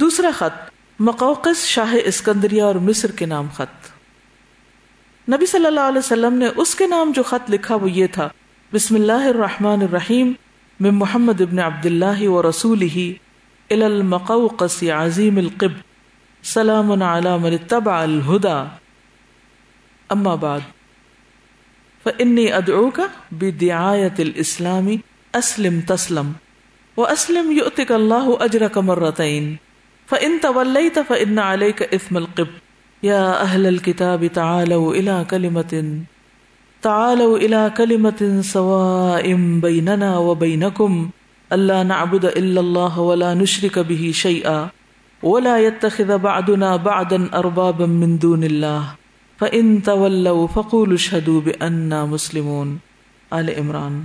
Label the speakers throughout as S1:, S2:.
S1: دوسرا خط، مقوقس شاہ اسکندریہ اور مصر کے نام خط۔ نبی صلی اللہ علیہ وسلم نے اس کے نام جو خط لکھا وہ یہ تھا، بسم اللہ الرحمن الرحیم من محمد ابن عبد اللہ و رسول ہی المقوقس عظیم القب سلام علی من الہدا اما بعد فانی ادعوك بدعایت الاسلام، اسلم تسلم واسلم یؤتک اللہ اجرک مرتین۔ فان توليت فان عليك اثم القب يا اهل الكتاب تعالوا الى كلمه تعالوا الى كلمه سواء بيننا وبينكم الا نعبد الا الله ولا نشرك به شيئا ولا يتخذ بعضنا بعضا اربابا من دون الله فان تولوا فقولوا اشهدوا باننا مسلمون آل عمران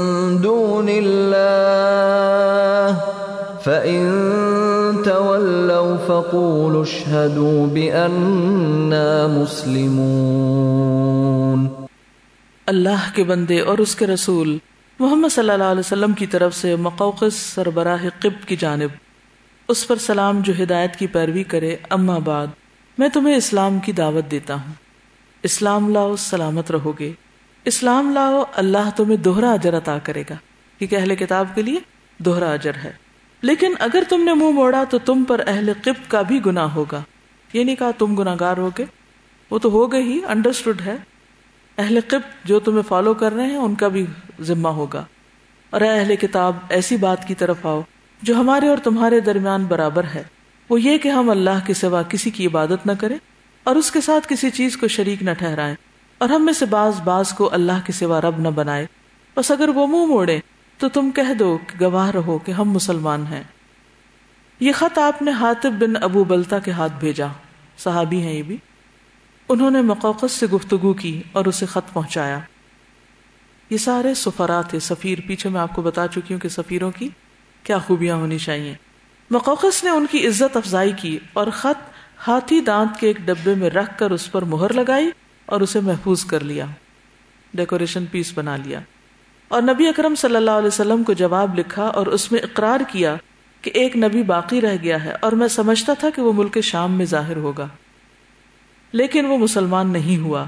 S2: دون الله. فإن تولوا فقولوا اشهدوا بأننا مسلمون.
S1: اللہ کے بندے اور اس کے رسول محمد صلی اللہ علیہ وسلم کی طرف سے مقوقس سربراہ قب کی جانب، اس پر سلام جو ہدایت کی پیروی کرے، اما بعد، میں تمہیں اسلام کی دعوت دیتا ہوں۔ اسلام لاؤ، سلامت رہو گے۔ اسلام لاؤ، اللہ تمہیں دوہرا اجر عطا کرے گا، کیونکہ اہل کتاب کے لیے دوہرا اجر ہے۔ لیکن اگر تم نے منہ موڑا تو تم پر اہل قب کا بھی گناہ ہوگا۔ یہ نہیں کہا تم گناگار ہوگے وہ تو ہو گئے ہی انڈرسٹوڈ ہے۔ اہل قب جو تمہیں فالو کر رہے ہیں، ان کا بھی ذمہ ہوگا۔ اور اہل کتاب، ایسی بات کی طرف آؤ جو ہمارے اور تمہارے درمیان برابر ہے۔ وہ یہ کہ ہم اللہ کے سوا کسی کی عبادت نہ کریں اور اس کے ساتھ کسی چیز کو شریک نہ ٹھہرائیں۔ اور ہم میں سے باز باز کو اللہ کے سوا رب نہ بنائے۔ بس اگر وہ منہ موڑے، تو تم کہہ دو کہ گواہ رہو کہ ہم مسلمان ہیں۔ یہ خط آپ نے حاطب بن ابو بلتا کے ہاتھ بھیجا۔ صحابی ہیں یہ بھی۔ انہوں نے مقوقس سے گفتگو کی اور اسے خط پہنچایا۔ یہ سارے سفرا تھے۔ سفیر، پیچھے میں آپ کو بتا چکی ہوں کہ سفیروں کی کیا خوبیاں ہونی چاہیے۔ مقوقس نے ان کی عزت افزائی کی اور خط ہاتھی دانت کے ایک ڈبے میں رکھ کر اس پر مہر لگائی۔ اور اسے محفوظ کر لیا ڈیکوریشن پیس بنا لیا۔ اور نبی اکرم صلی اللہ علیہ وسلم کو جواب لکھا اور اس میں اقرار کیا کہ ایک نبی باقی رہ گیا ہے اور میں سمجھتا تھا کہ وہ ملک شام میں ظاہر ہوگا۔ لیکن وہ مسلمان نہیں ہوا۔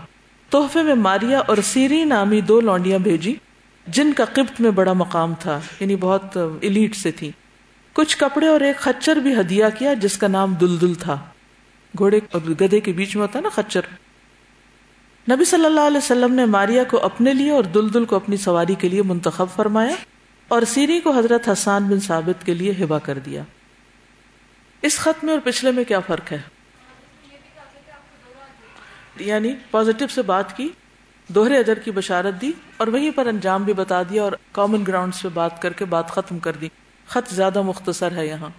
S1: تحفے میں ماریا اور سیری نامی دو لونڈیاں بھیجی، جن کا قبط میں بڑا مقام تھا یعنی بہت ایلیٹ سے تھی۔ کچھ کپڑے اور ایک خچر بھی ہدیہ کیا، جس کا نام دلدل تھا۔ گھوڑے اور گدے کے بیچ میں ہوتا نا خچر۔ نبی صلی اللہ علیہ وسلم نے ماریا کو اپنے لیے اور دلدل کو اپنی سواری کے لیے منتخب فرمایا اور سیری کو حضرت حسان بن ثابت کے لیے ہبا کر دیا۔ اس خط میں اور پچھلے میں کیا فرق ہے؟ یعنی پازیٹو سے بات کی دوہرے اجر کی بشارت دی اور وہیں پر انجام بھی بتا دیا اور کامن گراؤنڈ پہ بات کر کے بات ختم کر دی۔ خط زیادہ مختصر ہے یہاں۔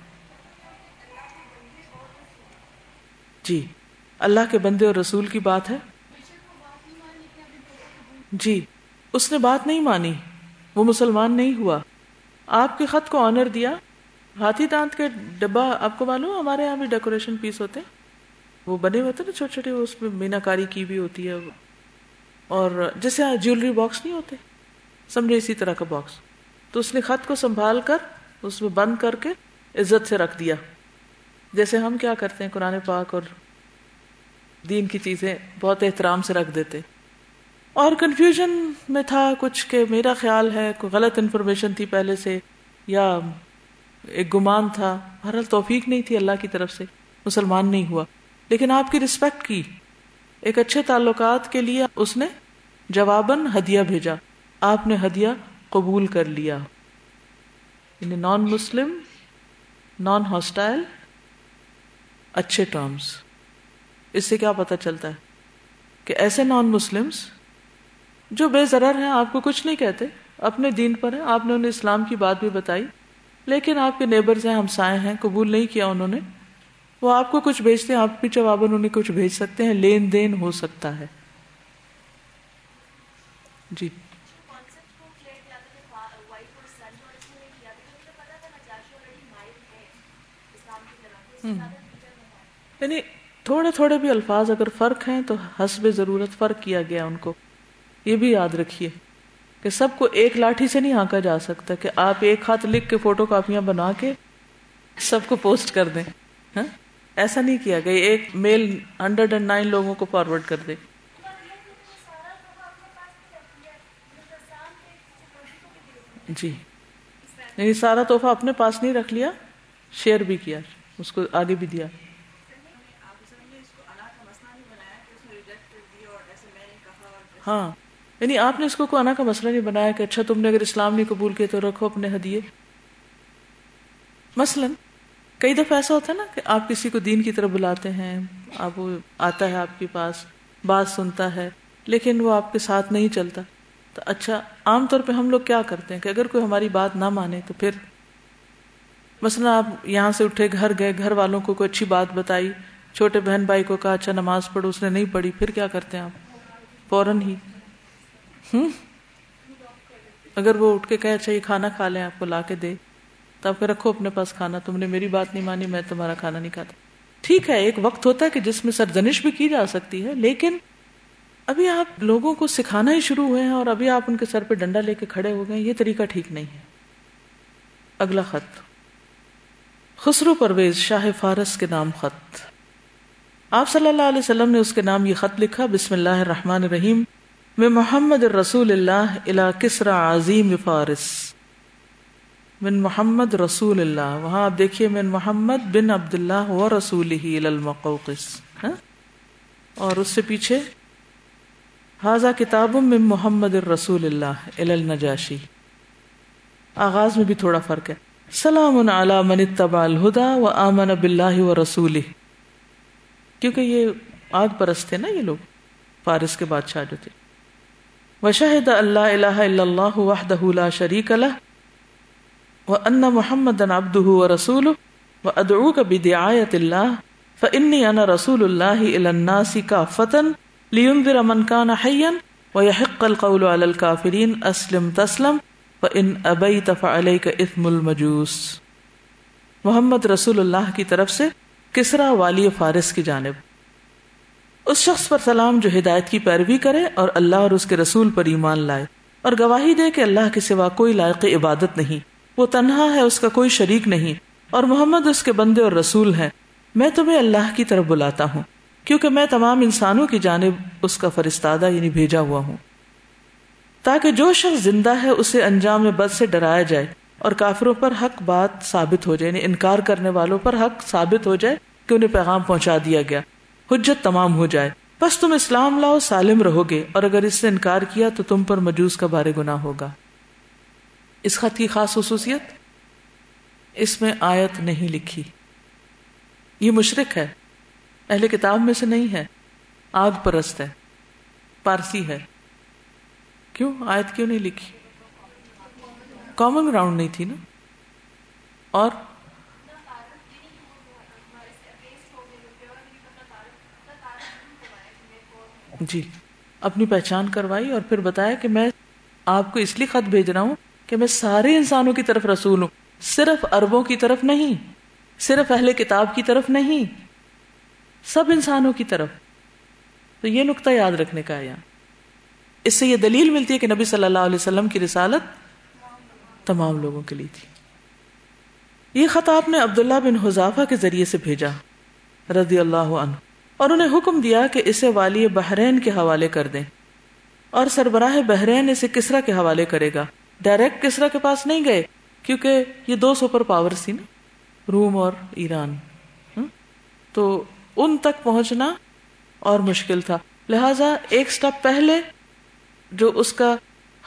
S1: جی اللہ کے بندے اور رسول کی بات ہے۔ جی اس نے بات نہیں مانی۔ وہ مسلمان نہیں ہوا۔ آپ کے خط کو آنر دیا۔ ہاتھی دانت کے ڈبا آپ کو معلوم ہمارے یہاں بھی ڈیکوریشن پیس ہوتے ہیں؟ وہ بنے ہوتے نا چھوٹے چھوٹے اس میں مینا کاری کی بھی ہوتی ہے۔ اور جیسے جیولری باکس نہیں ہوتے سمجھے اسی طرح کا باکس تو اس نے خط کو سنبھال کر، اس میں بند کر کے عزت سے رکھ دیا۔ جیسے ہم کیا کرتے ہیں، قرآن پاک اور دین کی چیزیں بہت احترام سے رکھ دیتے۔ اور کنفیوژن میں تھا کچھ کہ میرا خیال ہے کوئی غلط انفارمیشن تھی پہلے سے، یا ایک گمان تھا۔ ہر توفیق نہیں تھی اللہ کی طرف سے، مسلمان نہیں ہوا۔ لیکن آپ کی رسپیکٹ کی۔ ایک اچھے تعلقات کے لیے اس نے جواباً ہدیہ بھیجا۔ آپ نے ہدیہ قبول کر لیا۔ یعنی نان مسلم نان ہاسٹائل اچھے ٹرمز اس سے کیا پتا چلتا ہے کہ ایسے نان مسلم جو بے ضرر ہیں، آپ کو کچھ نہیں کہتے۔ اپنے دین پر ہیں، آپ نے انہیں اسلام کی بات بھی بتائی۔ لیکن آپ کے نیبرز ہیں ہمسائے ہیں، قبول نہیں کیا انہوں نے۔ وہ آپ کو کچھ بھیجتے ہیں، آپ بھی جواباً انہیں کچھ بھیج سکتے ہیں۔ لین دین ہو سکتا ہے۔ جی۔ یعنی تھوڑے تھوڑے بھی الفاظ اگر فرق ہیں تو حسب ضرورت فرق کیا گیا ان کو۔ یہ بھی یاد رکھیے کہ سب کو ایک لاٹھی سے نہیں ہانکا جا سکتا کہ آپ ایک ہاتھ لکھ کے فوٹو کاپیاں بنا کے سب کو پوسٹ کر دیں ہاں؟ ایسا نہیں کیا گیا، ایک میل ہنڈریڈ اینڈ نائن لوگوں کو فارورڈ کر دے۔ جی۔ نہیں سارا تحفہ اپنے پاس نہیں رکھ لیا، شیئر بھی کیا، اس کو آگے بھی دیا۔ ہاں۔ یعنی آپ نے اس کو کوئی انا کا مسئلہ نہیں بنایا کہ اچھا تم نے اگر اسلام نہیں قبول کیا تو رکھو اپنے ہدیے۔ مثلا کئی دفعہ ایسا ہوتا ہے نا کہ آپ کسی کو دین کی طرف بلاتے ہیں، آپ وہ آتا ہے آپ کے پاس، بات سنتا ہے، لیکن وہ آپ کے ساتھ نہیں چلتا۔ تو اچھا عام طور پہ ہم لوگ کیا کرتے ہیں کہ اگر کوئی ہماری بات نہ مانے تو پھر مثلا آپ یہاں سے اٹھے، گھر گئے، گھر والوں کو کوئی اچھی بات بتائی، چھوٹے بہن بھائی کو کہا اچھا نماز پڑھو، اس نے نہیں پڑھی، پھر کیا کرتے ہیں آپ؟ فوراً ہی۔ ہوں؟ اگر وہ اٹھ کے کہ اچھا یہ کھانا کھا لیں، آپ کو لا کے دے، تو آپ رکھو اپنے پاس کھانا، تم نے میری بات نہیں مانی، میں تمہارا کھانا نہیں کھاتا۔ ٹھیک ہے، ایک وقت ہوتا ہے کہ جس میں سرزنش بھی کی جا سکتی ہے، لیکن ابھی آپ لوگوں کو سکھانا ہی شروع ہوئے ہیں اور ابھی آپ ان کے سر پہ ڈنڈا لے کے کھڑے ہو گئے یہ طریقہ ٹھیک نہیں ہے۔ اگلا خط۔ خسرو پرویز، شاہ فارس کے نام خط۔ آپ صلی اللہ علیہ وسلم نے اس کے نام یہ خط لکھا، بسم اللہ الرحمن الرحیم۔ میں محمد رسول اللہ الا کسرا عظیم فارس۔ من محمد رسول اللہ۔ وہاں آپ دیکھیے من محمد بن عبد اللہ و رسول ہی ہاں؟ اور اس سے پیچھے حاضہ کتاب من محمد الرسول اللہ النجاشی۔ آغاز میں بھی تھوڑا فرق ہے۔ سلام علی من اتبع الہدا و آمن باللہ و رسول کیونکہ یہ آگ پرست تھے نا یہ لوگ۔ فارس کے بادشاہ جو تھے۔ وشہد اللہ الہ الا اللہ وحدہ لا شریک لہ وان محمد عبدہ ورسولہ وادعوک بدعایت اللہ فانی انا رسول اللہ الى الناس کافتا لینذر من کان حیا ویحق القول علی الکافرین اسلم تسلم فان ابیت فعلیک اثم المجوس. محمد رسول اللہ کی طرف سے کسرا والی فارس کی جانب۔ اس شخص پر سلام جو ہدایت کی پیروی کرے اور اللہ اور اس کے رسول پر ایمان لائے اور گواہی دے کہ اللہ کے سوا کوئی لائق عبادت نہیں۔ وہ تنہا ہے، اس کا کوئی شریک نہیں اور محمد اس کے بندے اور رسول ہیں۔ میں تمہیں اللہ کی طرف بلاتا ہوں، کیونکہ میں تمام انسانوں کی جانب اس کا فرستادہ یعنی بھیجا ہوا ہوں۔ تاکہ جو شخص زندہ ہے، اسے انجام بد سے ڈرایا جائے اور کافروں پر حق بات ثابت ہو جائے یعنی انکار کرنے والوں پر حق ثابت ہو جائے کہ انہیں پیغام پہنچا دیا گیا۔ حجت تمام ہو جائے۔ بس تم اسلام لاؤ، سالم رہو گے اور اگر اس سے انکار کیا تو تم پر مجوس کا بارے گنا ہوگا۔ اس خط کی خاص خصوصیت؟ اس میں آیت نہیں لکھی۔ یہ مشرق ہے۔ اہل کتاب میں سے نہیں ہے۔ آگ پرست ہے۔ پارسی ہے۔ کیوں؟ آیت کیوں نہیں لکھی؟ کامن گراؤنڈ نہیں تھی نا؟ اور جی اپنی پہچان کروائی اور پھر بتایا کہ میں آپ کو اس لیے خط بھیج رہا ہوں کہ میں سارے انسانوں کی طرف رسول ہوں۔ صرف اربوں کی طرف نہیں، صرف اہل کتاب کی طرف نہیں، سب انسانوں کی طرف۔ تو یہ نقطہ یاد رکھنے کا یہاں۔ اس سے یہ دلیل ملتی ہے کہ نبی صلی اللہ علیہ وسلم کی رسالت تمام لوگوں کے لیے تھی۔ یہ خط آپ نے عبداللہ بن حذافہ کے ذریعے سے بھیجا، رضی اللہ عنہ۔ اور انہیں حکم دیا کہ اسے والی بحرین کے حوالے کر دیں۔ اور سربراہ بحرین اسے کسرا کے حوالے کرے گا۔ ڈائریکٹ کسرا کے پاس نہیں گئے، کیونکہ یہ دو سپر پاور تھی نا، روم اور ایران۔ تو ان تک پہنچنا اور مشکل تھا۔ لہذا ایک سٹپ پہلے جو اس کا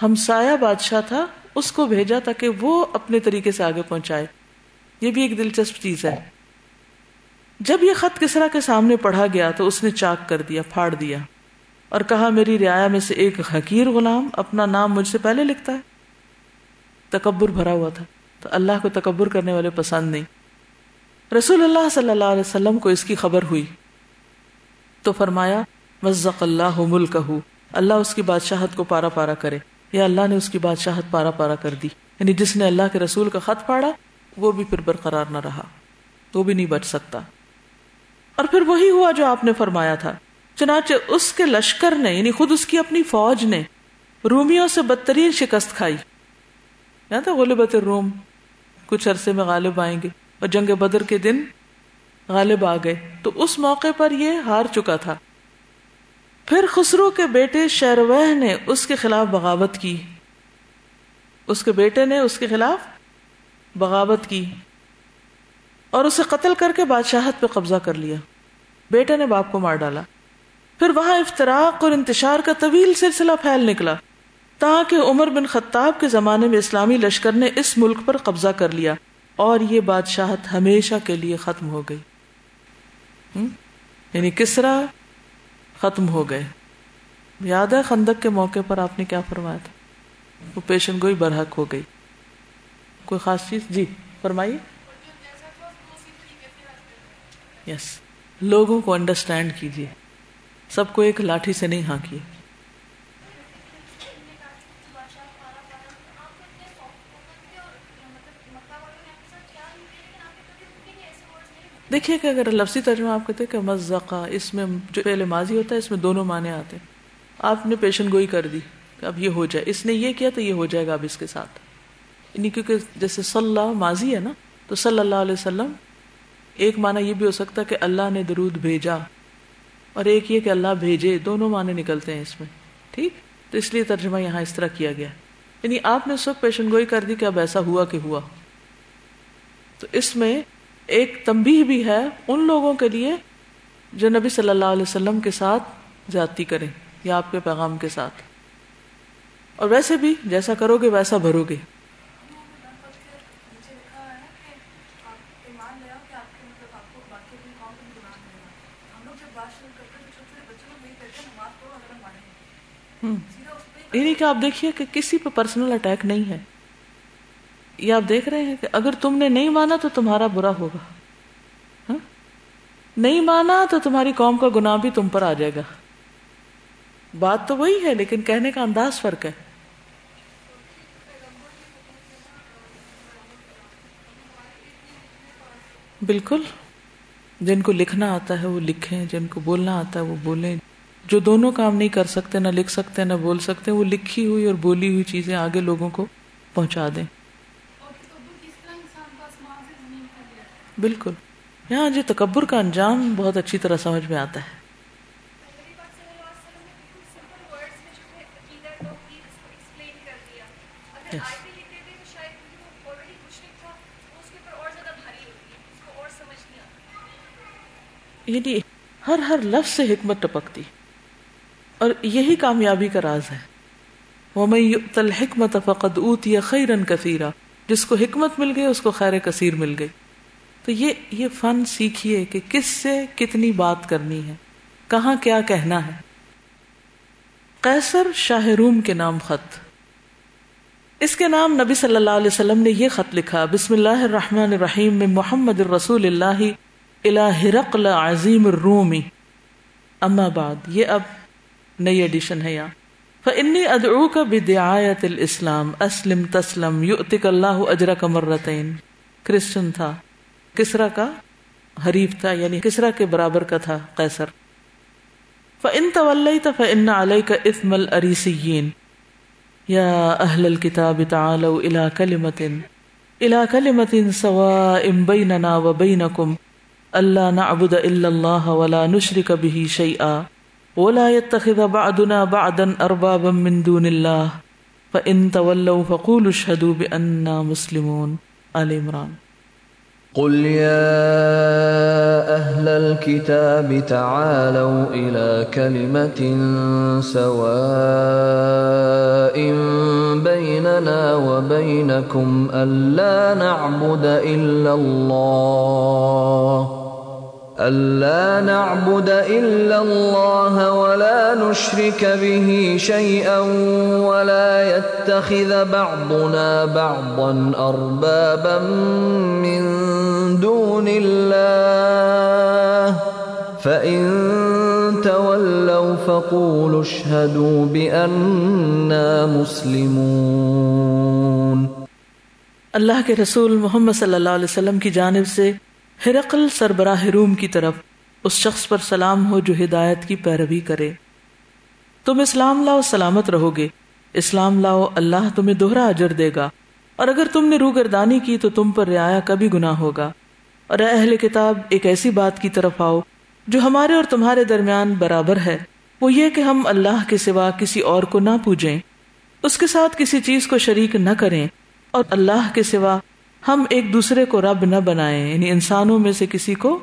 S1: ہمسایا بادشاہ تھا، اس کو بھیجا تاکہ وہ اپنے طریقے سے آگے پہنچائے۔ یہ بھی ایک دلچسپ چیز ہے۔ جب یہ خط کسرا کے سامنے پڑھا گیا تو اس نے چاک کر دیا، پھاڑ دیا اور کہا، میری رعایا میں سے ایک حقیر غلام اپنا نام مجھ سے پہلے لکھتا ہے۔ تکبر بھرا ہوا تھا، تو اللہ کو تکبر کرنے والے پسند نہیں۔ رسول اللہ صلی اللہ علیہ وسلم کو اس کی خبر ہوئی۔ تو فرمایا، مزق اللہ ملک اللہ اس کی بادشاہت کو پارا پارا کرے۔ یا اللہ نے اس کی بادشاہت پارا پارا کر دی۔ یعنی جس نے اللہ کے رسول کا خط پاڑا وہ بھی پھر برقرار نہ رہا، وہ بھی نہیں بچ سکتا۔ اور پھر وہی ہوا جو آپ نے فرمایا تھا۔ چنانچہ اس کے لشکر نے یعنی خود اس کی اپنی فوج نے، رومیوں سے بدترین شکست کھائی۔ یا تھا غلبت روم کچھ عرصے میں غالب آئیں گے اور جنگ بدر کے دن غالب آ گئے۔ تو اس موقع پر یہ ہار چکا تھا۔ پھر خسرو کے بیٹے شیروہ نے اس کے خلاف بغاوت کی۔ اس کے بیٹے نے اس کے خلاف بغاوت کی۔ اور اسے قتل کر کے بادشاہت پہ قبضہ کر لیا۔ بیٹے نے باپ کو مار ڈالا۔ پھر وہاں افطراک اور انتشار کا طویل سلسلہ پھیل نکلا، تاکہ عمر بن خطاب کے زمانے میں اسلامی لشکر نے اس ملک پر قبضہ کر لیا اور یہ بادشاہت ہمیشہ کے لیے ختم ہو گئی۔ یعنی کسرا ختم ہو گئے؟ یاد ہے خندق کے موقع پر آپ نے کیا فرمایا تھا؟ وہ پیشن گوئی برحق ہو گئی۔ کوئی خاص چیز؟ جی فرمائیے۔ یس لوگوں کو انڈرسٹینڈ کیجیے سب کو ایک لاٹھی سے نہیں ہانکیے۔ دیکھیے کہ اگر لفظی ترجمہ آپ کہتے کہ مزقہ، اس میں جو پہلے ماضی ہوتا ہے، اس میں دونوں معنی آتے آپ نے پیشن گوئی کر دی کہ اب یہ ہو جائے۔ اس نے یہ کیا تو یہ ہو جائے گا اب اس کے ساتھ۔ یعنی کیونکہ جیسے صلی اللہ ماضی ہے نا، تو صلی اللہ علیہ وسلم ایک معنی یہ بھی ہو سکتا کہ اللہ نے درود بھیجا اور ایک یہ کہ اللہ بھیجے، دونوں معنی نکلتے ہیں اس میں۔ ٹھیک؟ تو اس لیے ترجمہ یہاں اس طرح کیا گیا۔ یعنی آپ نے اس وقت پیشن گوئی کر دی کہ اب ایسا ہوا کہ ہوا۔ تو اس میں ایک تمبی بھی ہے ان لوگوں کے لیے جو نبی صلی اللہ علیہ وسلم کے ساتھ زیادتی کریں یا آپ کے پیغام کے ساتھ۔ اور ویسے بھی جیسا کرو گے، ویسا بھرو گے۔ یعنی کہ آپ دیکھیے کہ کسی پہ پرسنل اٹیک نہیں ہے۔ یہ آپ دیکھ رہے ہیں کہ اگر تم نے نہیں مانا تو تمہارا برا ہوگا۔ ہاں؟ نہیں مانا تو تمہاری قوم کا گناہ بھی تم پر آ جائے گا۔ بات تو وہی ہے، لیکن کہنے کا انداز فرق ہے۔ بالکل، جن کو لکھنا آتا ہے وہ لکھیں، جن کو بولنا آتا ہے وہ بولیں۔ جو دونوں کام نہیں کر سکتے، نہ لکھ سکتے، نہ بول سکتے، وہ لکھی ہوئی اور بولی ہوئی چیزیں آگے لوگوں کو پہنچا دیں۔ بالکل۔ یہاں جو تکبر کا انجام بہت اچھی طرح سمجھ میں آتا ہے۔ یعنی ہر ہر لفظ سے حکمت ٹپکتی۔ اور یہی کامیابی کا راز ہے۔ حکمت فقد اوت یا خیرن جس کو حکمت مل گئی، اس کو خیر کثیر مل گئی۔ تو یہ یہ فن سیکھیے کہ کس سے کتنی بات کرنی ہے، کہاں کیا کہنا ہے۔ قیصر شاہ روم کے نام خط۔ اس کے نام نبی صلی اللہ علیہ وسلم نے یہ خط لکھا، بسم اللہ الرحمن الرحیم میں محمد الرسول اللہ الى عظیم الرومی اما بعد، یہ اب نئی ایڈیشن ہے یہاں۔ فانی ادعو کا بدعایت الاسلام اسلم تسلم یؤتک اللہ اجر کا مرتین کرسچن تھا۔ کسرا کا حریف تھا یعنی کسرا کے برابر کا تھا، قیصر۔ فَإِن تَوَلَّيْتَ فَإِنَّ عَلَيْكَ إِثْمَ الْأَرِيسِيِّينَ۔ يَا أَهْلَ الْكِتَابِ تَعَالَوْا إِلَى كَلِمَةٍ۔ إِلَى كَلِمَةٍ سَوَاءٍ بَيْنَنَا وَبَيْنَكُمْ۔ أَلَّا نَعْبُدَ إِلَّا اللَّهَ وَلَا نُشْرِكَ بِهِ شَيْئًا۔ وَلَا يَتَّخِذَ بَعْدُنَا بَعْدًا أَرْبَابًا مِّن دُونِ اللَّهِ. فَإِن تَوَلَّوْا فَقُولُوا اشْهَدُوا بِأَنَّا مُسْلِمُونَ. آل عمران.
S2: قل يا أهل الكتاب تعالوا إلى كلمة سواء بيننا وبينكم ألا نعبد إلا الله. ألا نعبد إلا الله ولا نشرك به شيئا ولا يتخذ بعضنا بعضا أربابا من دون الله فإن تولوا فقولوا اشهدوا بأننا مسلمون
S1: اللہ کے رسول محمد صلی اللہ علیہ وسلم کی جانب سے ہرقل سربراہ روم کی طرف اس شخص پر سلام ہو جو ہدایت کی پیروی کرے۔ تم اسلام لاؤ، سلامت رہو گے۔ اسلام لاؤ، اللہ تمہیں دوہرا اجر دے گا۔ اور اگر تم نے روگردانی کی تو تم پر رعایا کبھی گناہ ہوگا۔ اور اے اہل کتاب، ایک ایسی بات کی طرف آؤ جو ہمارے اور تمہارے درمیان برابر ہے۔ وہ یہ کہ ہم اللہ کے سوا کسی اور کو نہ پوجیں۔ اس کے ساتھ کسی چیز کو شریک نہ کریں۔ اور اللہ کے سوا ہم ایک دوسرے کو رب نہ بنائیں یعنی انسانوں میں سے کسی کو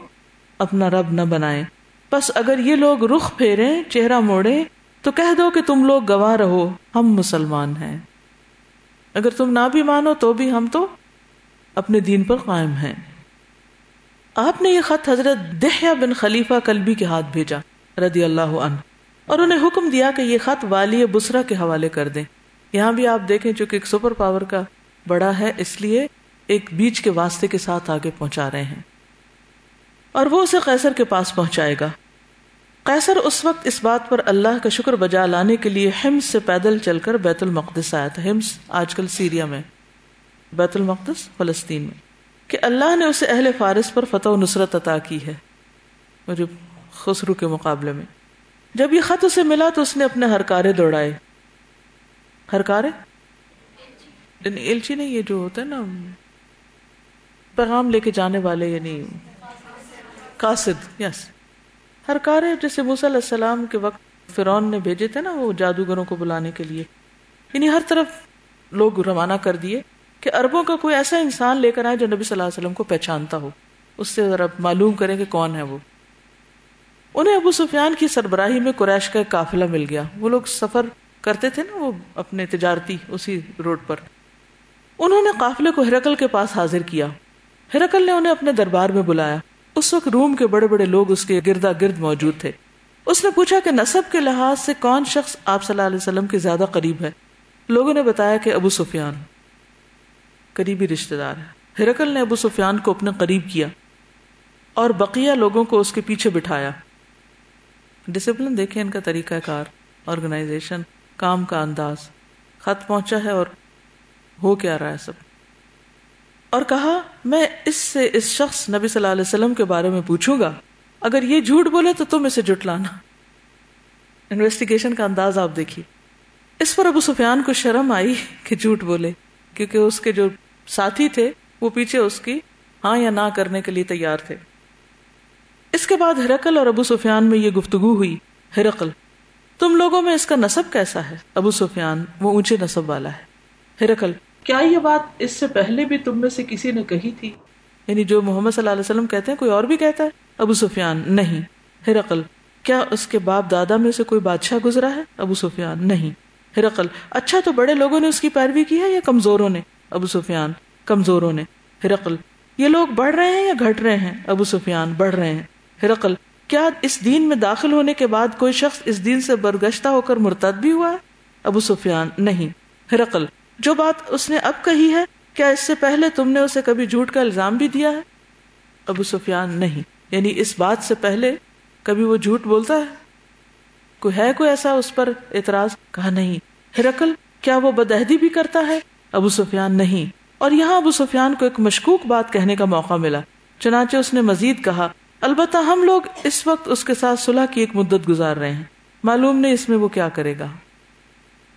S1: اپنا رب نہ بنائیں۔ بس اگر یہ لوگ رخ پھیرے چہرہ موڑے تو کہہ دو کہ تم لوگ گواہ رہو، ہم مسلمان ہیں۔ اگر تم نہ بھی مانو تو بھی ہم تو اپنے دین پر قائم ہیں۔ آپ نے یہ خط حضرت دہیا بن خلیفہ کلبی کے ہاتھ بھیجا، رضی اللہ عنہ، اور انہیں حکم دیا کہ یہ خط والی بسرا کے حوالے کر دیں۔ یہاں بھی آپ دیکھیں، چونکہ ایک سپر پاور کا بڑا ہے، اس لیے ایک بیچ کے واسطے کے ساتھ آگے پہنچا رہے ہیں اور وہ اسے قیصر کے پاس پہنچائے گا۔ قیصر اس وقت اس بات پر اللہ کا شکر بجا لانے کے لیے ہمس سے پیدل چل کر بیت المقدس آیا تھا۔ ہمس آج کل سیریا میں، بیت المقدس فلسطین میں۔ کہ اللہ نے اسے اہل فارس پر فتح و نصرت عطا کی ہے، مجھے خسرو کے مقابلے میں۔ جب یہ خط اسے ملا تو اس نے اپنے ہرکارے دوڑائے۔ ہرکارے؟ یعنی ایلچی نہیں، یہ جو ہوتا ہے نا۔ پیغام لے کے جانے والے یعنی قاصد یس ہر کار جیسے موسی علیہ السلام کے وقت فرون نے بھیجے تھے نا وہ جادوگروں کو بلانے کے لیے۔ یعنی ہر طرف لوگ روانہ کر دیے کہ اربوں کا کوئی ایسا انسان لے کر آئے جو نبی صلی اللہ علیہ وسلم کو پہچانتا ہو۔ اس سے ذرا معلوم کریں کہ کون ہے وہ۔ انہیں ابو سفیان کی سربراہی میں قریش کا ایک قافلہ مل گیا۔ وہ لوگ سفر کرتے تھے نا وہ اپنے تجارتی اسی روڈ پر۔ انہوں نے قافلے کو ہرکل کے پاس حاضر کیا۔ ہرکل نے انہیں اپنے دربار میں بلایا۔ اس وقت روم کے بڑے بڑے لوگ اس کے گردا گرد موجود تھے۔ اس نے پوچھا کہ نصب کے لحاظ سے کون شخص آپ صلی اللہ علیہ وسلم کے زیادہ قریب ہے؟ لوگوں نے بتایا کہ ابو سفیان قریبی رشتے دار ہے۔ ہرکل نے ابو سفیان کو اپنے قریب کیا اور بقیہ لوگوں کو اس کے پیچھے بٹھایا۔ ڈسپلن دیکھیں ان کا طریقہ کار، آرگنائزیشن، کام کا انداز۔ خط پہنچا ہے اور ہو کیا رہا ہے سب۔ اور کہا، میں اس سے اس شخص نبی صلی اللہ علیہ وسلم کے بارے میں پوچھوں گا، اگر یہ جھوٹ بولے تو تم اسے جٹلانا انویسٹیگیشن کا انداز آپ دیکھیے۔ اس پر ابو سفیان کو شرم آئی کہ جھوٹ بولے، کیونکہ اس کے جو ساتھی تھے، وہ پیچھے اس کی ہاں یا نہ کرنے کے لیے تیار تھے۔ اس کے بعد ہرکل اور ابو سفیان میں یہ گفتگو ہوئی۔ ہرقل تم لوگوں میں اس کا نصب کیسا ہے؟ ابو سفیان، وہ اونچے نصب والا ہے۔ ہرکل کیا یہ بات اس سے پہلے بھی تم میں سے کسی نے کہی تھی؟ یعنی جو محمد صلی اللہ علیہ وسلم کہتے ہیں، کوئی اور بھی کہتا ہے؟ ابو سفیان، نہیں۔ ہرقل، کیا اس کے باپ دادا میں سے کوئی بادشاہ گزرا ہے؟ ابو سفیان، نہیں۔ ہرقل اچھا تو بڑے لوگوں نے اس کی پیروی کی ہے یا کمزوروں نے؟ ابو سفیان، کمزوروں نے۔ ہرقل، یہ لوگ بڑھ رہے ہیں یا گھٹ رہے ہیں؟ ابو سفیان، بڑھ رہے ہیں۔ ہرقل، کیا اس دین میں داخل ہونے کے بعد کوئی شخص اس دین سے برگشتہ ہو کر مرتد بھی ہوا ہے؟ ابو سفیان، نہیں۔ ہرقل جو بات اس نے اب کہی ہے، کیا اس سے پہلے تم نے اسے کبھی جھوٹ کا الزام بھی دیا ہے؟ ابو سفیان نہیں یعنی اس بات سے پہلے کبھی وہ جھوٹ بولتا ہے؟ کوئی ہے کوئی ایسا اس پر اعتراض؟ کہا نہیں۔ ہرکل کیا وہ بدہدی بھی کرتا ہے؟ ابو سفیان نہیں۔ اور یہاں ابو سفیان کو ایک مشکوک بات کہنے کا موقع ملا، چنانچہ اس نے مزید کہا، البتہ ہم لوگ اس وقت اس کے ساتھ صلح کی ایک مدت گزار رہے ہیں۔ معلوم نہیں اس میں وہ کیا کرے گا۔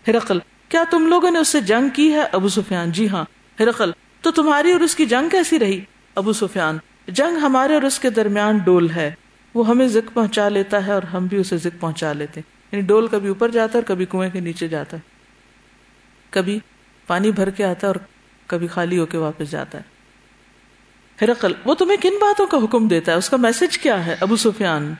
S1: ہرقل کیا تم لوگوں نے اس سے جنگ کی ہے؟ ابو سفیان جی ہاں۔ ہرقل تو تمہاری اور اس کی جنگ کیسی رہی؟ ابو سفیان، جنگ ہمارے اور اس کے درمیان ڈول ہے۔ وہ ہمیں ذک پہنچا لیتا ہے اور ہم بھی اسے ذک پہنچا لیتے یعنی ڈول کبھی اوپر جاتا ہے اور کبھی کنویں کے نیچے جاتا ہے۔ کبھی پانی بھر کے آتا ہے اور کبھی خالی ہو کے واپس جاتا ہے۔ ہرقل وہ تمہیں کن باتوں کا حکم دیتا ہے؟ اس کا میسج کیا ہے؟ ابو سفیان،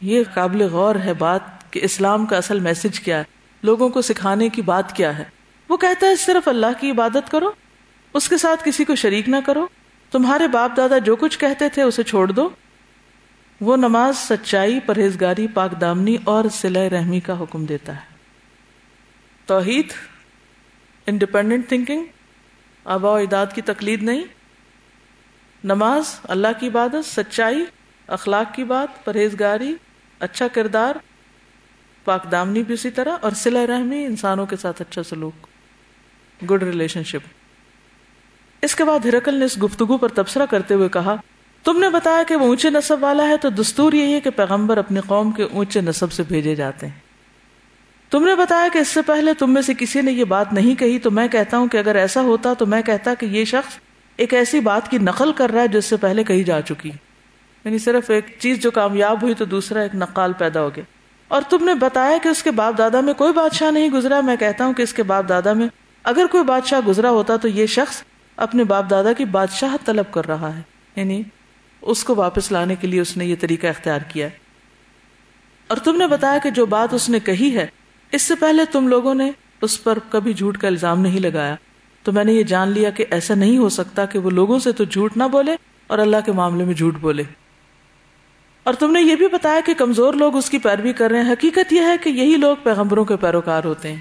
S1: یہ قابل غور ہے بات کہ اسلام کا اصل میسج کیا ہے۔ لوگوں کو سکھانے کی بات کیا ہے؟ وہ کہتا ہے، صرف اللہ کی عبادت کرو، اس کے ساتھ کسی کو شریک نہ کرو، تمہارے باپ دادا جو کچھ کہتے تھے اسے چھوڑ دو۔ وہ نماز سچائی، پرہیزگاری، پاک دامنی اور سلح رحمی کا حکم دیتا ہے۔ توحید انڈیپینڈنٹ تھنکنگ آبا و اجداد کی تقلید نہیں۔ نماز، اللہ کی عبادت، سچائی، اخلاق کی بات، پرہیزگاری اچھا کردار پاک دامنی بھی اسی طرح، اور سلا رحمی انسانوں کے ساتھ اچھا سلوک گڈ ریلیشن شپ اس کے بعد ہرکل نے اس گفتگو پر تبصرہ کرتے ہوئے کہا، تم نے بتایا کہ وہ اونچے نصب والا ہے، تو دستور یہی ہے کہ پیغمبر اپنی قوم کے اونچے نصب سے بھیجے جاتے ہیں۔ تم نے بتایا کہ اس سے پہلے تم میں سے کسی نے یہ بات نہیں کہی، تو میں کہتا ہوں کہ اگر ایسا ہوتا، تو میں کہتا کہ یہ شخص ایک ایسی بات کی نقل کر رہا ہے جو اس سے پہلے کہی جا چکی۔ یعنی صرف ایک چیز جو کامیاب ہوئی تو دوسرا ایک نقال پیدا ہو گیا۔ اور تم نے بتایا کہ اس کے باپ دادا میں کوئی بادشاہ نہیں گزرا، میں کہتا ہوں کہ اس کے باپ دادا میں اگر کوئی بادشاہ گزرا ہوتا تو یہ شخص اپنے باپ دادا کی بادشاہ طلب کر رہا ہے۔ یعنی اس کو واپس لانے کے لیے اس نے یہ طریقہ اختیار کیا ہے۔ اور تم نے بتایا کہ جو بات اس نے کہی ہے، اس سے پہلے تم لوگوں نے اس پر کبھی جھوٹ کا الزام نہیں لگایا۔ تو میں نے یہ جان لیا کہ ایسا نہیں ہو سکتا کہ وہ لوگوں سے تو جھوٹ نہ بولے اور اللہ کے معاملے میں جھوٹ بولے۔ اور تم نے یہ بھی بتایا کہ کمزور لوگ اس کی پیروی کر رہے ہیں۔ حقیقت یہ ہے کہ یہی لوگ پیغمبروں کے پیروکار ہوتے ہیں۔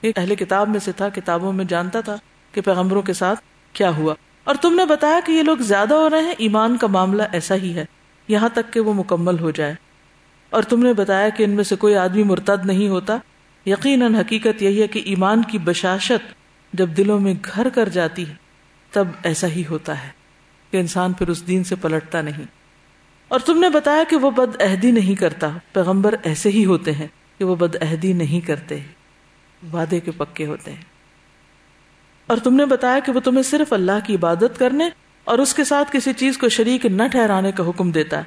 S1: ایک اہل کتاب میں سے تھا، کتابوں میں جانتا تھا کہ پیغمبروں کے ساتھ کیا ہوا۔ اور تم نے بتایا کہ یہ لوگ زیادہ ہو رہے ہیں۔ ایمان کا معاملہ ایسا ہی ہے۔ یہاں تک کہ وہ مکمل ہو جائے۔ اور تم نے بتایا کہ ان میں سے کوئی آدمی مرتد نہیں ہوتا۔ یقیناً حقیقت یہی ہے کہ ایمان کی بشاشت جب دلوں میں گھر کر جاتی ہے، تب ایسا ہی ہوتا ہے کہ انسان پھر اس دین سے پلٹتا نہیں۔ اور تم نے بتایا کہ وہ بد عہدی نہیں کرتا۔ پیغمبر ایسے ہی ہوتے ہیں کہ وہ بد عہدی نہیں کرتے، وعدے کے پکے ہوتے ہیں۔ اور تم نے بتایا کہ وہ تمہیں صرف اللہ کی عبادت کرنے اور اس کے ساتھ کسی چیز کو شریک نہ ٹھہرانے کا حکم دیتا ہے۔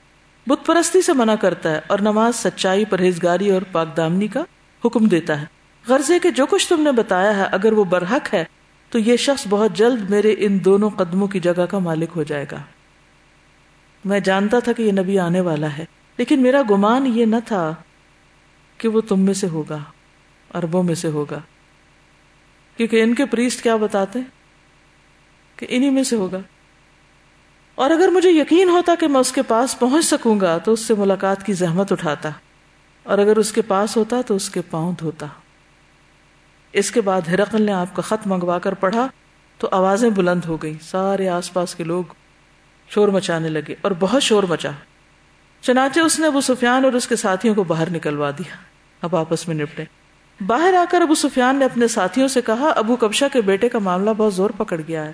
S1: بت پرستی سے منع کرتا ہے اور نماز سچائی، پرہیزگاری اور پاک دامنی کا حکم دیتا ہے۔ غرضے کہ جو کچھ تم نے بتایا ہے، اگر وہ برحق ہے، تو یہ شخص بہت جلد میرے ان دونوں قدموں کی جگہ کا مالک ہو جائے گا۔ میں جانتا تھا کہ یہ نبی آنے والا ہے، لیکن میرا گمان یہ نہ تھا کہ وہ تم میں سے ہوگا اربوں میں سے ہوگا۔ کیونکہ ان کے پریسٹ کیا بتاتے کہ انہی میں سے ہوگا۔ اور اگر مجھے یقین ہوتا کہ میں اس کے پاس پہنچ سکوں گا، تو اس سے ملاقات کی زحمت اٹھاتا۔ اور اگر اس کے پاس ہوتا، تو اس کے پاؤں دھوتا۔ اس کے بعد ہرقل نے آپ کا خط منگوا کر پڑھا، تو آوازیں بلند ہو گئی سارے آس پاس کے لوگ شور مچانے لگے اور بہت شور مچا۔ چنانچہ اس نے ابو سفیان اور اس کے ساتھیوں کو باہر نکلوا دیا۔ اب آپس میں نپٹے۔ باہر آ کر ابو سفیان نے اپنے ساتھیوں سے کہا، ابو کبشا کے بیٹے کا معاملہ بہت زور پکڑ گیا ہے۔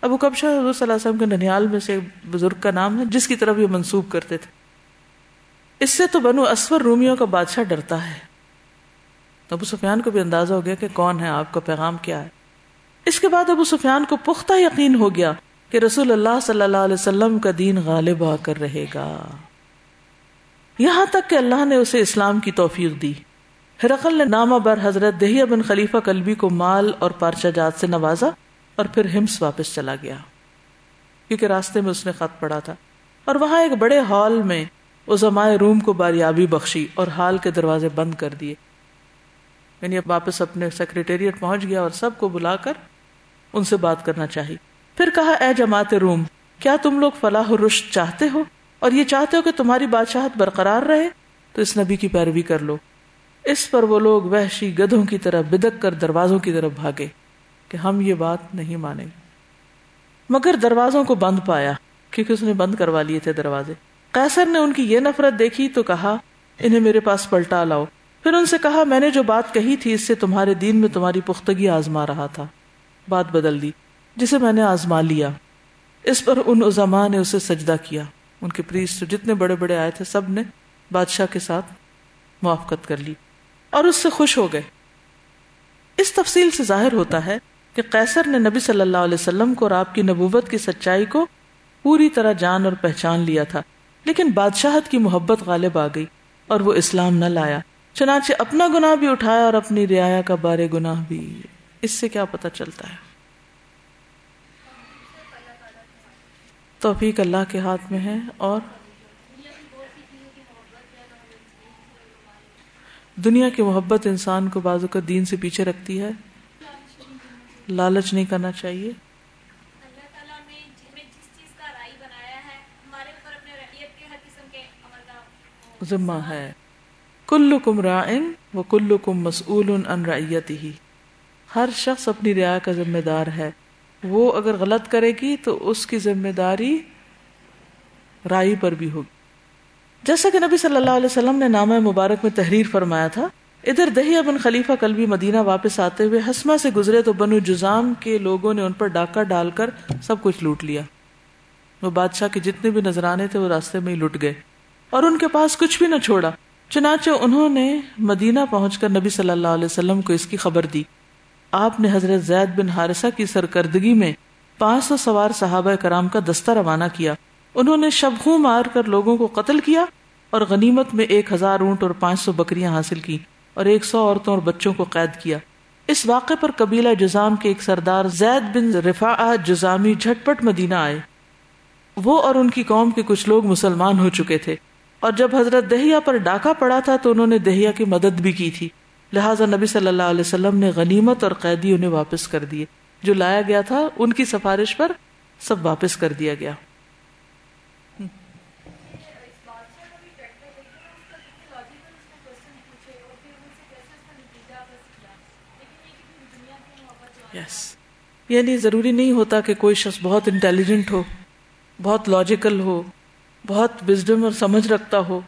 S1: ابو کبشا حضور صلی اللہ علیہ وسلم کے ننیال میں سے بزرگ کا نام ہے، جس کی طرف یہ منسوب کرتے تھے۔ اس سے تو بنو اسور رومیوں کا بادشاہ ڈرتا ہے۔ ابو سفیان کو بھی اندازہ ہو گیا کہ کون ہے، آپ کا پیغام کیا ہے۔ اس کے بعد ابو سفیان کو پختہ یقین ہو گیا۔ کہ رسول اللہ صلی اللہ علیہ وسلم کا دین غالب آ کر رہے گا۔ یہاں تک کہ اللہ نے اسے اسلام کی توفیق دی۔ ہرقل نے نامہ بر حضرت دہیا بن خلیفہ کلبی کو مال اور پارچہ جات سے نوازا اور پھر ہمس واپس چلا گیا۔ کیونکہ راستے میں اس نے خط پڑا تھا۔ اور وہاں ایک بڑے ہال میں زمائے روم کو باریابی بخشی اور ہال کے دروازے بند کر دیے۔ یعنی اب واپس اپنے سیکرٹریٹ پہنچ گیا اور سب کو بلا کر ان سے بات کرنا چاہیے پھر کہا، اے جماعت روم، کیا تم لوگ فلاح و رشت چاہتے ہو اور یہ چاہتے ہو کہ تمہاری بادشاہت برقرار رہے؟ تو اس نبی کی پیروی کر لو۔ اس پر وہ لوگ وحشی گدھوں کی طرح بدک کر دروازوں کی طرف بھاگے کہ ہم یہ بات نہیں مانیں۔ گے مگر دروازوں کو بند پایا کیونکہ اس نے بند کروا لیے تھے دروازے۔ قیصر نے ان کی یہ نفرت دیکھی تو کہا، انہیں میرے پاس پلٹا لاؤ۔ پھر ان سے کہا، میں نے جو بات کہی تھی اس سے تمہارے دین میں تمہاری پختگی آزما رہا تھا۔ بات بدل دی۔ جسے میں نے آزما لیا۔ اس پر ان ازما نے اسے سجدہ کیا۔ ان کے پریس جتنے بڑے بڑے آئے تھے، سب نے بادشاہ کے ساتھ موافقت کر لی اور اس سے خوش ہو گئے۔ اس تفصیل سے ظاہر ہوتا ہے کہ قیصر نے نبی صلی اللہ علیہ وسلم کو اور آپ کی نبوت کی سچائی کو پوری طرح جان اور پہچان لیا تھا، لیکن بادشاہت کی محبت غالب آ گئی اور وہ اسلام نہ لایا۔ چنانچہ اپنا گناہ بھی اٹھایا اور اپنی رعایا کا بارے گناہ بھی۔ اس سے کیا پتہ چلتا ہے؟ توفیق اللہ کے ہاتھ میں ہے اور دنیا کی محبت انسان کو بازو کا دین سے پیچھے رکھتی ہے۔ لالچ نہیں کرنا چاہیے۔ ذمہ ہے کل کم رائن و کل کم مسعول ان رعیتی ہر شخص اپنی رعا کا ذمہ دار ہے۔ وہ اگر غلط کرے گی تو اس کی ذمہ داری رائی پر بھی ہوگی۔ جیسا کہ نبی صلی اللہ علیہ وسلم نے نامہ مبارک میں تحریر فرمایا تھا، ادھر دہیا بن خلیفہ کلبی مدینہ واپس آتے ہوئے ہسما سے گزرے تو بنو جزام کے لوگوں نے ان پر ڈاکہ ڈال کر سب کچھ لوٹ لیا۔ وہ بادشاہ کے جتنے بھی نظرانے تھے وہ راستے میں ہی لٹ گئے اور ان کے پاس کچھ بھی نہ چھوڑا۔ چنانچہ انہوں نے مدینہ پہنچ کر نبی صلی اللہ علیہ وسلم کو اس کی خبر دی۔ آپ نے حضرت زید بن حارثہ کی سرکردگی میں پانچ سو سوار صحابہ کرام کا دستہ روانہ کیا۔ انہوں نے شبخوں مار کر لوگوں کو قتل کیا اور غنیمت میں ایک ہزار اونٹ اور پانچ سو بکریاں حاصل کی اور ایک سو عورتوں اور بچوں کو قید کیا۔ اس واقعے پر قبیلہ جزام کے ایک سردار زید بن رفا جزامی جھٹ پٹ مدینہ آئے۔ وہ اور ان کی قوم کے کچھ لوگ مسلمان ہو چکے تھے اور جب حضرت دہیا پر ڈاکہ پڑا تھا تو انہوں نے دہیا کی مدد بھی کی تھی۔ لہٰذا نبی صلی اللہ علیہ وسلم نے غنیمت اور قیدی انہیں واپس کر دیے۔ جو لایا گیا تھا، ان کی سفارش پر سب واپس کر دیا گیا۔ یس یعنی ضروری نہیں ہوتا کہ کوئی شخص بہت انٹیلیجنٹ ہو، بہت لاجیکل ہو، بہت وزڈم اور سمجھ رکھتا ہو۔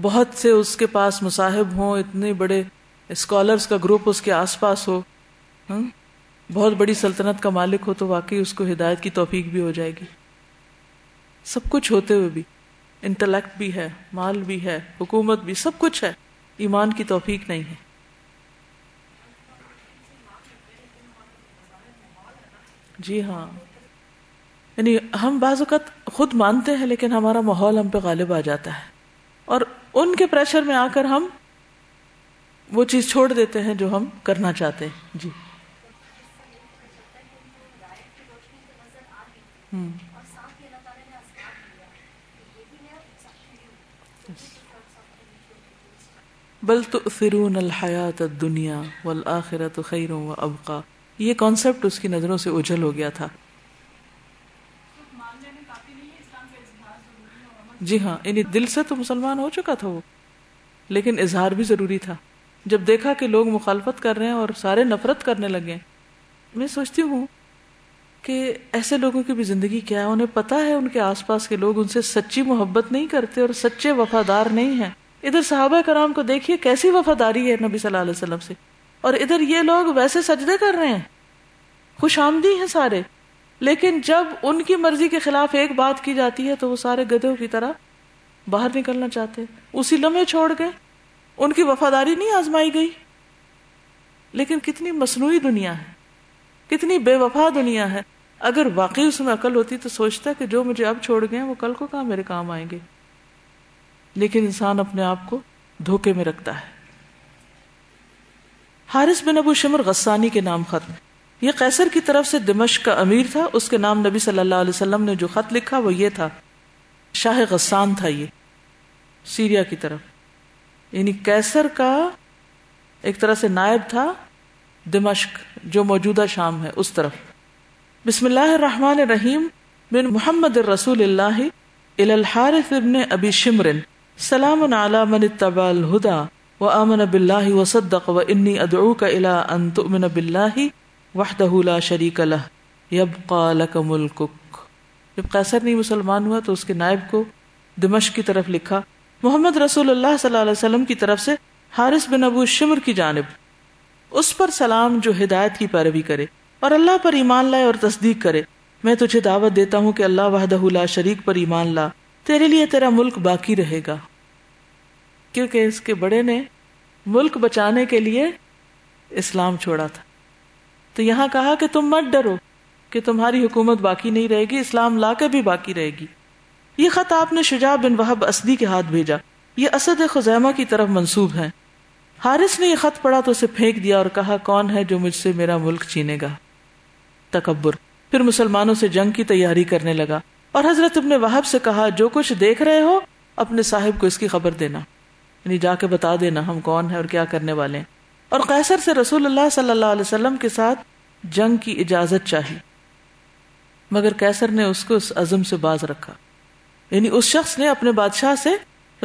S1: بہت سے اس کے پاس مصاحب ہوں، اتنے بڑے اسکالرس کا گروپ اس کے آس پاس ہو ہاں؟ بہت بڑی سلطنت کا مالک ہو تو واقعی اس کو ہدایت کی توفیق بھی ہو جائے گی۔ سب کچھ ہوتے ہوئے بھی انٹلیکٹ بھی ہے، مال بھی ہے، حکومت بھی، سب کچھ ہے، ایمان کی توفیق نہیں ہے۔ جی ہاں۔ یعنی ہم بعض اوقات خود مانتے ہیں لیکن ہمارا ماحول ہم پہ غالب آ جاتا ہے۔ اور ان کے پریشر میں آ کر ہم وہ چیز چھوڑ دیتے ہیں جو ہم کرنا چاہتے ہیں۔ جی۔ بل تؤثرون الحیات الدنیا والآخرت خیر و ابقا یہ کانسیپٹ اس کی نظروں سے اجل ہو گیا تھا۔ جی ہاں یعنی دل سے تو مسلمان ہو چکا تھا وہ، لیکن اظہار بھی ضروری تھا۔ جب دیکھا کہ لوگ مخالفت کر رہے ہیں اور سارے نفرت کرنے لگے میں سوچتی ہوں کہ ایسے لوگوں کی بھی زندگی کیا ہے؟ انہیں پتا ہے ان کے آس پاس کے لوگ ان سے سچی محبت نہیں کرتے اور سچے وفادار نہیں ہیں۔ ادھر صحابہ کرام کو دیکھیے کیسی وفاداری ہے نبی صلی اللہ علیہ وسلم سے۔ اور ادھر یہ لوگ ویسے سجدے کر رہے ہیں۔ خوش آمدی ہیں سارے۔ لیکن جب ان کی مرضی کے خلاف ایک بات کی جاتی ہے تو وہ سارے گدھوں کی طرح باہر نکلنا چاہتے اسی لمحے چھوڑ گئے ان کی وفاداری نہیں آزمائی گئی۔ لیکن کتنی مصنوعی دنیا ہے۔ کتنی بے وفا دنیا ہے۔ اگر واقعی اس میں عقل ہوتی تو سوچتا کہ جو مجھے اب چھوڑ گئے وہ کل کو کہاں میرے کام آئیں گے۔ لیکن انسان اپنے آپ کو دھوکے میں رکھتا ہے۔ حارث بن ابو شمر غسانی کے نام ختم۔ یہ قیصر کی طرف سے دمشق کا امیر تھا، اس کے نام نبی صلی اللہ علیہ وسلم نے جو خط لکھا وہ یہ تھا، شاہ غسان تھا یہ، سیریا کی طرف۔ یعنی کیسر کا ایک طرح سے نائب تھا دمشق، جو موجودہ شام ہے، اس طرف۔ بسم اللہ الرحمن الرحیم بن محمد الرسول اللہ الحارث ابن ابی شمرن سلام علی من اتبع الہدا و آمن باللہ و صدق و انی ادعوک الى ان تؤمن باللہ وحدہ لا شریک لہ یبقى لک ملکک۔ جب قیصر نہیں مسلمان ہوا تو اس کے نائب کو دمشق کی طرف لکھا، محمد رسول اللہ صلی اللہ علیہ وسلم کی طرف سے حارث بن ابو شمر کی جانب۔ اس پر سلام جو ہدایت کی پیروی کرے اور اللہ پر ایمان لائے اور تصدیق کرے، میں تجھے دعوت دیتا ہوں کہ اللہ وحدہ لا شریک پر ایمان لا، تیرے لیے تیرا ملک باقی رہے گا۔ کیونکہ اس کے بڑے نے ملک بچانے کے لیے اسلام چھوڑا تھا۔ تو یہاں کہا کہ تم مت ڈرو کہ تمہاری حکومت باقی نہیں رہے گی، اسلام لا کے بھی باقی رہے گی۔ یہ خط آپ نے شجاع بن وحب اسدی کے ہاتھ بھیجا۔ یہ اسد خزیمہ کی طرف منسوب ہے حارث نے یہ خط پڑھا تو اسے پھینک دیا اور کہا، کون ہے جو مجھ سے میرا ملک چینے گا؟ تکبر۔ پھر مسلمانوں سے جنگ کی تیاری کرنے لگا۔ اور حضرت ابن وحب سے کہا، جو کچھ دیکھ رہے ہو، اپنے صاحب کو اس کی خبر دینا۔ یعنی جا کے بتا دینا ہم کون ہیں اور کیا کرنے والے ہیں۔ اور قیصر سے رسول اللہ صلی اللہ علیہ وسلم کے ساتھ جنگ کی اجازت چاہی۔ مگر کیسر نے اس کو اس عزم سے باز رکھا۔ یعنی اس شخص نے اپنے بادشاہ سے